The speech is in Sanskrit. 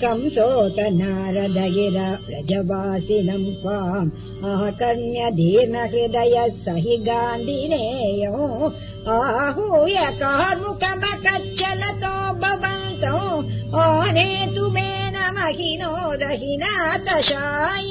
कंसोत नारदगिर व्रजवासिनम् पाम् अहकन्य दीर्णहृदय स हि गान्धिनेयो आहूय कार्मुकमकच्छलतो भवन्तो। आनेतु मे न महिनो दहिना दशाय